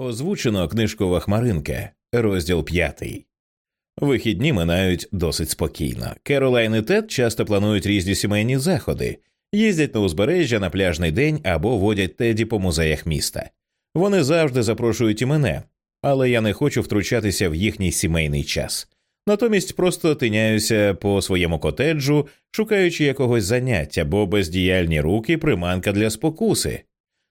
Озвучено книжкова хмаринка, розділ п'ятий. Вихідні минають досить спокійно. Керолайн і Тед часто планують різні сімейні заходи, їздять на узбережжя на пляжний день або водять теді по музеях міста. Вони завжди запрошують і мене, але я не хочу втручатися в їхній сімейний час. Натомість просто тиняюся по своєму котеджу, шукаючи якогось заняття, бо бездіяльні руки приманка для спокуси.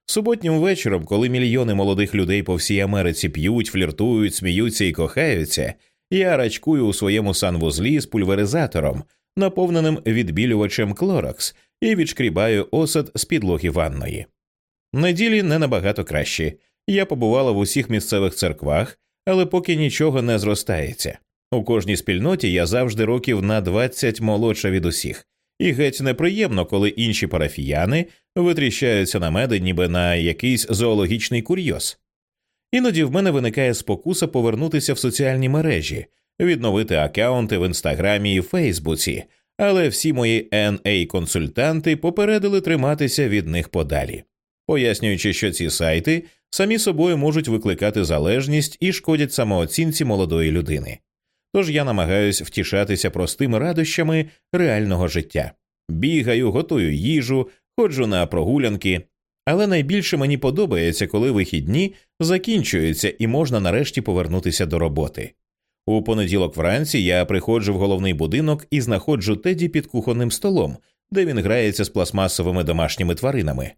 Суботнім вечором, коли мільйони молодих людей по всій Америці п'ють, фліртують, сміються і кохаються, я рачкую у своєму санвузлі з пульверизатором, наповненим відбілювачем Клорокс, і відшкрібаю осад з підлоги ванної. Неділі не набагато кращі. Я побувала в усіх місцевих церквах, але поки нічого не зростається. У кожній спільноті я завжди років на 20 молодша від усіх, і геть неприємно, коли інші парафіяни витріщаються на мене, ніби на якийсь зоологічний курйоз. Іноді в мене виникає спокуса повернутися в соціальні мережі, відновити аккаунти в інстаграмі і Фейсбуці, але всі мої na консультанти попередили триматися від них подалі, пояснюючи, що ці сайти самі собою можуть викликати залежність і шкодять самооцінці молодої людини. Тож я намагаюсь втішатися простими радощами реального життя. Бігаю, готую їжу, ходжу на прогулянки, але найбільше мені подобається, коли вихідні закінчуються і можна нарешті повернутися до роботи. У понеділок вранці я приходжу в головний будинок і знаходжу Теді під кухонним столом, де він грається з пластмасовими домашніми тваринами.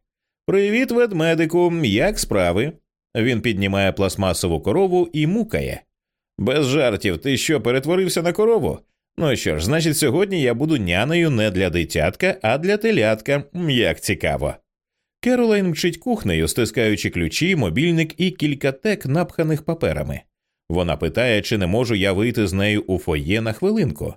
Привіт, ведмедику, як справи? Він піднімає пластмасову корову і мукає. Без жартів, ти що, перетворився на корову? Ну що ж, значить, сьогодні я буду нянею не для дитятка, а для телятка, як цікаво. Керолайн мчить кухнею, стискаючи ключі, мобільник і кілька тек, напханих паперами. Вона питає, чи не можу я вийти з нею у фоє на хвилинку.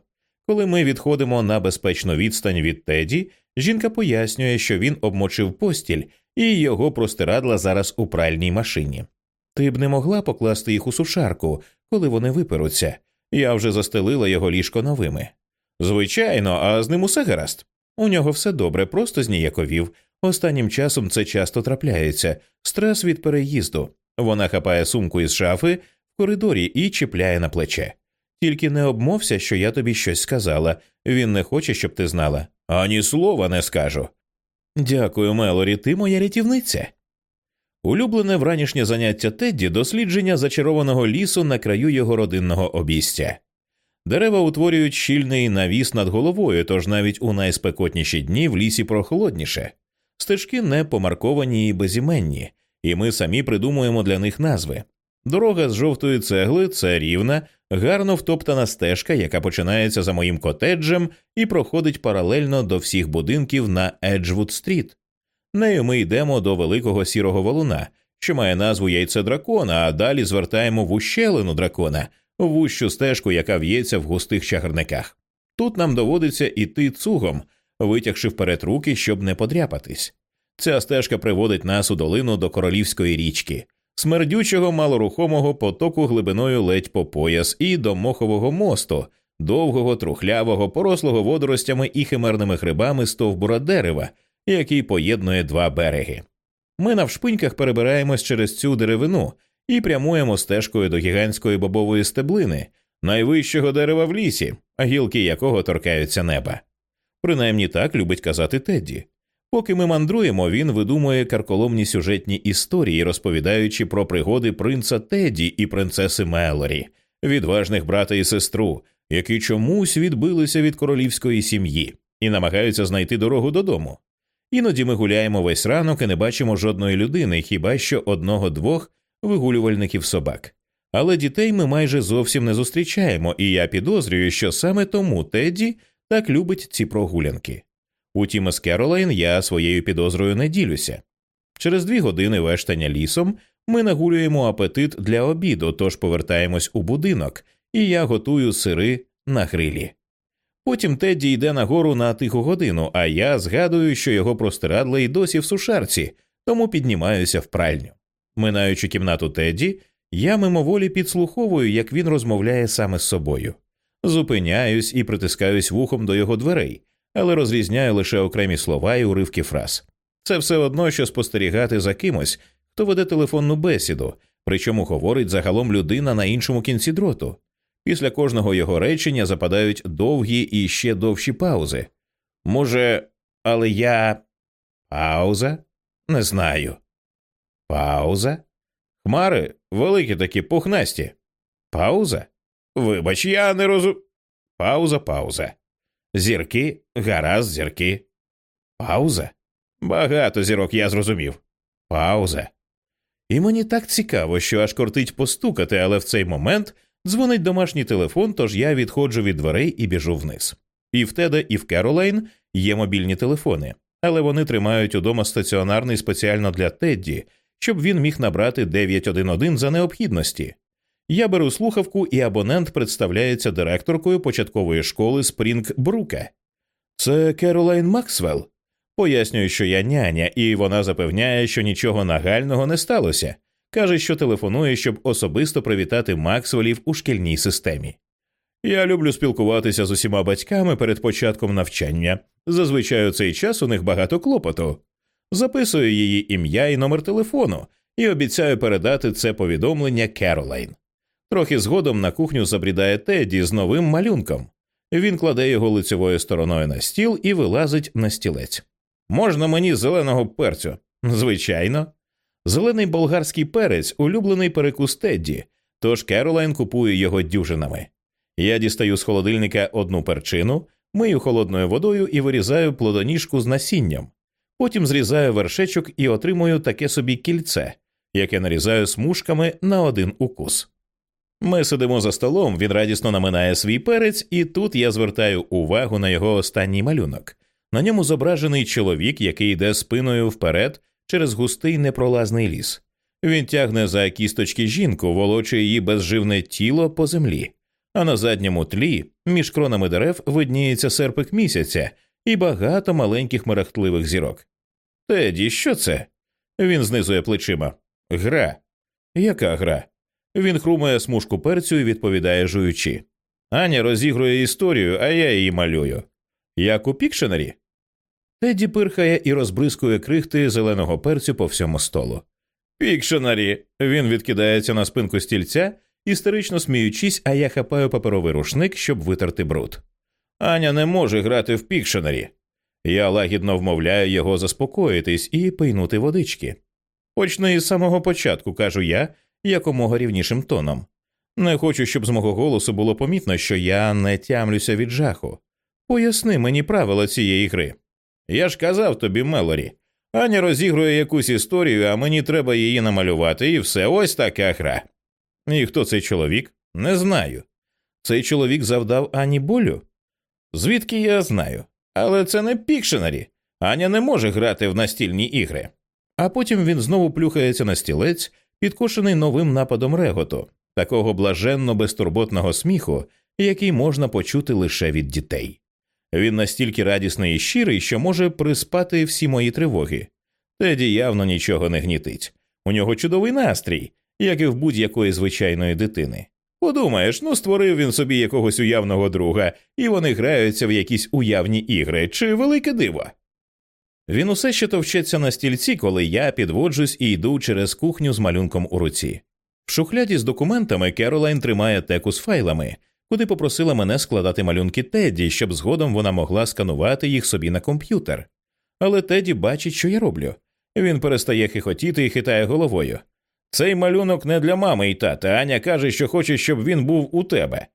Коли ми відходимо на безпечну відстань від Теді, жінка пояснює, що він обмочив постіль, і його простирадла зараз у пральній машині. Ти б не могла покласти їх у сушарку, коли вони виперуться. Я вже застелила його ліжко новими. Звичайно, а з ним усе гаразд. У нього все добре, просто зніяковів. Останнім часом це часто трапляється стрес від переїзду. Вона хапає сумку із шафи в коридорі і чіпляє на плече. Тільки не обмовся, що я тобі щось сказала. Він не хоче, щоб ти знала. Ані слова не скажу. Дякую, Мелорі, ти моя рятівниця. Улюблене вранішнє заняття Тедді дослідження зачарованого лісу на краю його родинного обістя. Дерева утворюють щільний навіс над головою, тож навіть у найспекотніші дні в лісі прохолодніше. Стежки не помарковані і безіменні, і ми самі придумуємо для них назви. Дорога з жовтої цегли це рівна, гарно втоптана стежка, яка починається за моїм котеджем і проходить паралельно до всіх будинків на Еджвуд Стріт. Нею ми йдемо до великого сірого валуна, що має назву яйце дракона, а далі звертаємо в ущелину дракона, вужчу стежку, яка в'ється в густих чагарниках. Тут нам доводиться іти цугом, витягши вперед руки, щоб не подряпатись. Ця стежка приводить нас у долину до королівської річки, смердючого малорухомого потоку глибиною ледь по пояс і до мохового мосту, довгого, трухлявого, порослого водоростями і химерними хрибами стовбура дерева, який поєднує два береги. Ми навшпиньках перебираємось через цю деревину і прямуємо стежкою до гігантської бобової стеблини, найвищого дерева в лісі, гілки якого торкаються неба. Принаймні так любить казати Тедді. Поки ми мандруємо, він видумує карколомні сюжетні історії, розповідаючи про пригоди принца Тедді і принцеси Мелорі, відважних брата і сестру, які чомусь відбилися від королівської сім'ї і намагаються знайти дорогу додому. Іноді ми гуляємо весь ранок і не бачимо жодної людини, хіба що одного-двох вигулювальників собак. Але дітей ми майже зовсім не зустрічаємо, і я підозрюю, що саме тому Тедді так любить ці прогулянки. Утім, із Керолайн я своєю підозрою не ділюся. Через дві години вештання лісом ми нагулюємо апетит для обіду, тож повертаємось у будинок, і я готую сири на грилі. Потім Тедді йде нагору на тиху годину, а я згадую, що його простирадла й досі в сушарці, тому піднімаюся в пральню. Минаючи кімнату Тедді, я мимоволі підслуховую, як він розмовляє саме з собою. Зупиняюсь і притискаюсь вухом до його дверей, але розрізняю лише окремі слова і уривки фраз. Це все одно, що спостерігати за кимось, хто веде телефонну бесіду, Причому говорить загалом людина на іншому кінці дроту. Після кожного його речення западають довгі і ще довші паузи. Може, але я. Пауза? Не знаю. Пауза? Хмари великі такі пухнасті. Пауза? Вибач, я не розум. Пауза, пауза. Зірки, гаразд, зірки. Пауза? Багато зірок я зрозумів. Пауза. І мені так цікаво, що аж кортить постукати, але в цей момент дзвонить домашній телефон, тож я відходжу від дверей і біжу вниз. І в Теда, і в Керолайн є мобільні телефони, але вони тримають удома стаціонарний спеціально для Тедді, щоб він міг набрати 911 за необхідності. Я беру слухавку, і абонент представляється директоркою початкової школи Спрінг-Брука. Це Керолайн Максвелл. Пояснюю, що я няня, і вона запевняє, що нічого нагального не сталося. Каже, що телефонує, щоб особисто привітати Максвелів у шкільній системі. Я люблю спілкуватися з усіма батьками перед початком навчання. Зазвичай у цей час у них багато клопоту. Записую її ім'я і номер телефону і обіцяю передати це повідомлення Керолайн. Трохи згодом на кухню забрідає Теді з новим малюнком. Він кладе його лицевою стороною на стіл і вилазить на стілець. Можна мені зеленого перцю? Звичайно. Зелений болгарський перець улюблений перекус Тедді, тож Керолайн купує його дюжинами. Я дістаю з холодильника одну перчину, мию холодною водою і вирізаю плодоніжку з насінням. Потім зрізаю вершечок і отримую таке собі кільце, яке нарізаю смужками на один укус. Ми сидимо за столом, він радісно наминає свій перець, і тут я звертаю увагу на його останній малюнок. На ньому зображений чоловік, який йде спиною вперед через густий непролазний ліс. Він тягне за кісточки жінку, волоче її безживне тіло по землі, а на задньому тлі між кронами дерев видніється серпик місяця і багато маленьких мерехтливих зірок. Теді, що це? Він знизує плечима. Гра. Яка гра? Він хрумає смужку перцю і відповідає жуючи. Аня розігрує історію, а я її малюю. Як у пікшенері? Теді пирхає і розбризкує крихти зеленого перцю по всьому столу. Пікшенері. Він відкидається на спинку стільця, істерично сміючись, а я хапаю паперовий рушник, щоб витерти бруд. Аня не може грати в пікшенері. Я лагідно вмовляю його заспокоїтись і пийнути водички. Почни із самого початку, кажу я, якомога рівнішим тоном. Не хочу, щоб з мого голосу було помітно, що я не тямлюся від жаху. Поясни мені правила цієї гри. Я ж казав тобі, Мелорі. Аня розігрує якусь історію, а мені треба її намалювати, і все ось така гра. І хто цей чоловік? Не знаю. Цей чоловік завдав Ані болю? Звідки я знаю? Але це не пікшенарі. Аня не може грати в настільні ігри. А потім він знову плюхається на стілець, підкошений новим нападом реготу, такого блаженно безтурботного сміху, який можна почути лише від дітей. Він настільки радісний і щирий, що може приспати всі мої тривоги. Теді явно нічого не гнітить. У нього чудовий настрій, як і в будь-якої звичайної дитини. Подумаєш, ну створив він собі якогось уявного друга, і вони граються в якісь уявні ігри чи велике диво. Він усе ще товчеться на стільці, коли я підводжусь і йду через кухню з малюнком у руці. В шухляді з документами Керолайн тримає теку з файлами, куди попросила мене складати малюнки Тедді, щоб згодом вона могла сканувати їх собі на комп'ютер. Але Тедді бачить, що я роблю. Він перестає хихотіти і хитає головою. Цей малюнок не для мами і тата. Аня каже, що хоче, щоб він був у тебе.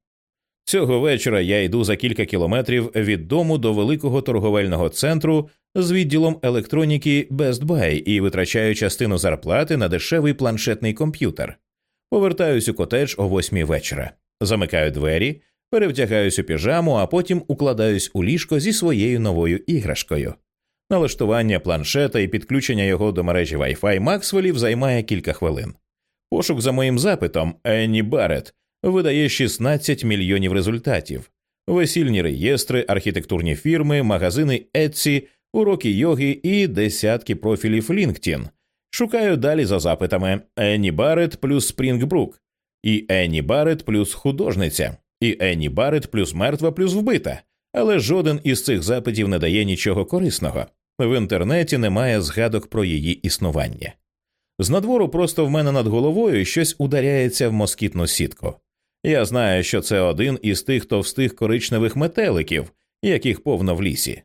Цього вечора я йду за кілька кілометрів від дому до великого торговельного центру з відділом електроніки Best Buy і витрачаю частину зарплати на дешевий планшетний комп'ютер. Повертаюсь у котедж о восьмій вечора, замикаю двері, перевдягаюсь у піжаму, а потім укладаюсь у ліжко зі своєю новою іграшкою. Налаштування планшета і підключення його до мережі Wi-Fi Максвелів займає кілька хвилин. Пошук за моїм запитом Енні Барретт видає 16 мільйонів результатів, весільні реєстри, архітектурні фірми, магазини Etsy, уроки йоги і десятки профілів LinkedIn. Шукаю далі за запитами Енні Барретт плюс Спрінгбрук, і Енні Барретт плюс художниця, і Енні Барретт плюс мертва плюс вбита. Але жоден із цих запитів не дає нічого корисного. В інтернеті немає згадок про її існування. З надвору просто в мене над головою щось ударяється в москітну сітку. Я знаю, що це один із тих товстих коричневих метеликів, яких повно в лісі.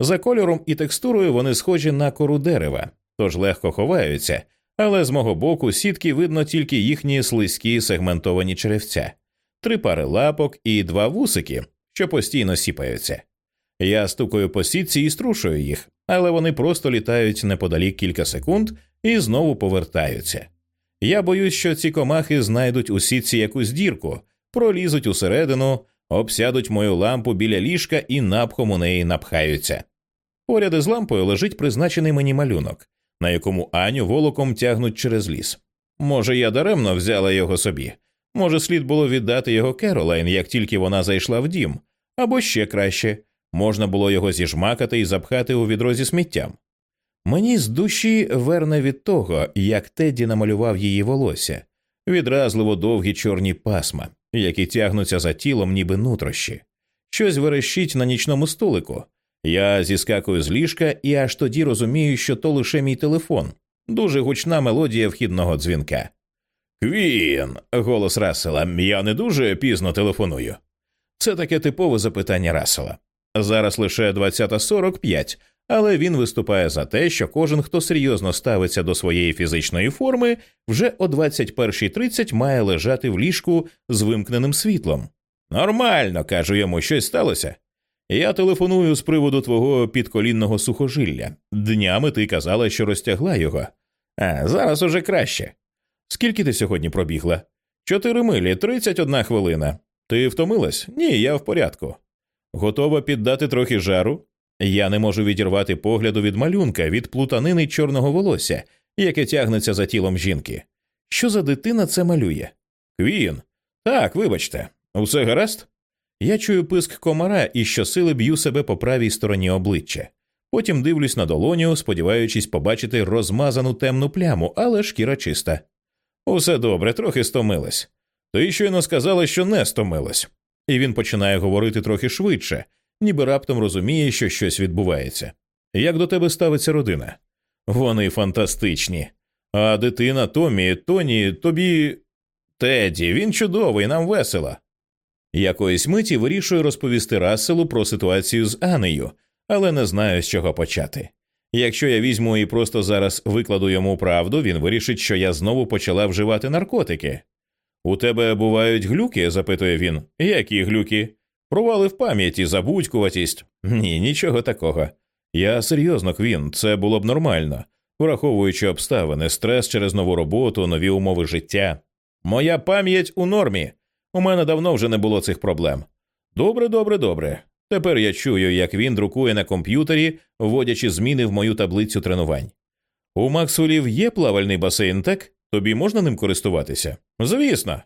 За кольором і текстурою вони схожі на кору дерева, тож легко ховаються, але з мого боку сітки видно тільки їхні слизькі сегментовані черевця, три пари лапок і два вусики, що постійно сіпаються. Я стукаю по сітці і струшую їх, але вони просто літають неподалік кілька секунд і знову повертаються. Я боюсь, що ці комахи знайдуть у сітці якусь дірку, пролізуть усередину, обсядуть мою лампу біля ліжка і напхом у неї напхаються. Поряд із лампою лежить призначений мені малюнок, на якому Аню волоком тягнуть через ліс. Може, я даремно взяла його собі, може, слід було віддати його Керолайн, як тільки вона зайшла в дім, або ще краще можна було його зіжмакати і запхати у відро зі сміттям. Мені з душі верне від того, як Тедді намалював її волосся, відразливо довгі чорні пасма, які тягнуться за тілом, ніби нутрощі. Щось верещить на нічному столику. Я зіскакую з ліжка і аж тоді розумію, що то лише мій телефон, дуже гучна мелодія вхідного дзвінка. Квін, голос Рассела, я не дуже пізно телефоную. Це таке типове запитання Рассела. Зараз лише 20.45, але він виступає за те, що кожен, хто серйозно ставиться до своєї фізичної форми, вже о 21.30 має лежати в ліжку з вимкненим світлом. Нормально, кажу йому, щось сталося. Я телефоную з приводу твого підколінного сухожилля. Днями ти казала, що розтягла його. А зараз уже краще. Скільки ти сьогодні пробігла? Чотири милі, тридцять одна хвилина. Ти втомилась? Ні, я в порядку. Готова піддати трохи жару? Я не можу відірвати погляду від малюнка, від плутанини чорного волосся, яке тягнеться за тілом жінки. Що за дитина це малює? Квін. Так, вибачте, усе гаразд? Я чую писк комара і щосили б'ю себе по правій стороні обличчя. Потім дивлюсь на долоню, сподіваючись побачити розмазану темну пляму, але шкіра чиста. Усе добре, трохи стомилась. Ти щойно сказала, що не стомилась. І він починає говорити трохи швидше, ніби раптом розуміє, що щось відбувається. Як до тебе ставиться родина? Вони фантастичні. А дитина Томі, Тоні, тобі. Теді, він чудовий, нам весело. Якоїсь миті вирішую розповісти Расселу про ситуацію з Анею, але не знаю, з чого почати. Якщо я візьму і просто зараз викладу йому правду, він вирішить, що я знову почала вживати наркотики. У тебе бувають глюки? запитує він. Які глюки? Провали в пам'яті, забудькуватість. Ні, нічого такого. Я серйозно, Квін, це було б нормально, враховуючи обставини, стрес через нову роботу, нові умови життя. Моя пам'ять у нормі. У мене давно вже не було цих проблем. Добре, добре, добре. Тепер я чую, як він друкує на комп'ютері, вводячи зміни в мою таблицю тренувань. У Максвелів є плавальний басейн, так? Тобі можна ним користуватися? Звісно.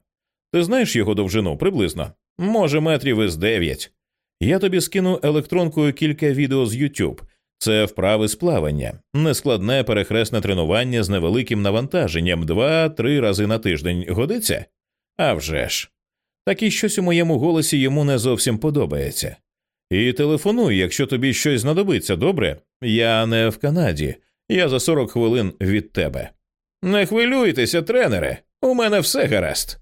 Ти знаєш його довжину приблизно? Може, метрів із дев'ять. Я тобі скину електронкою кілька відео з YouTube. Це вправи з плавання, нескладне перехресне тренування з невеликим навантаженням два-три рази на тиждень. Годиться? А вже ж. Так і щось у моєму голосі йому не зовсім подобається. І телефонуй, якщо тобі щось знадобиться, добре? Я не в Канаді, я за 40 хвилин від тебе. Не хвилюйтеся, тренере, у мене все гаразд.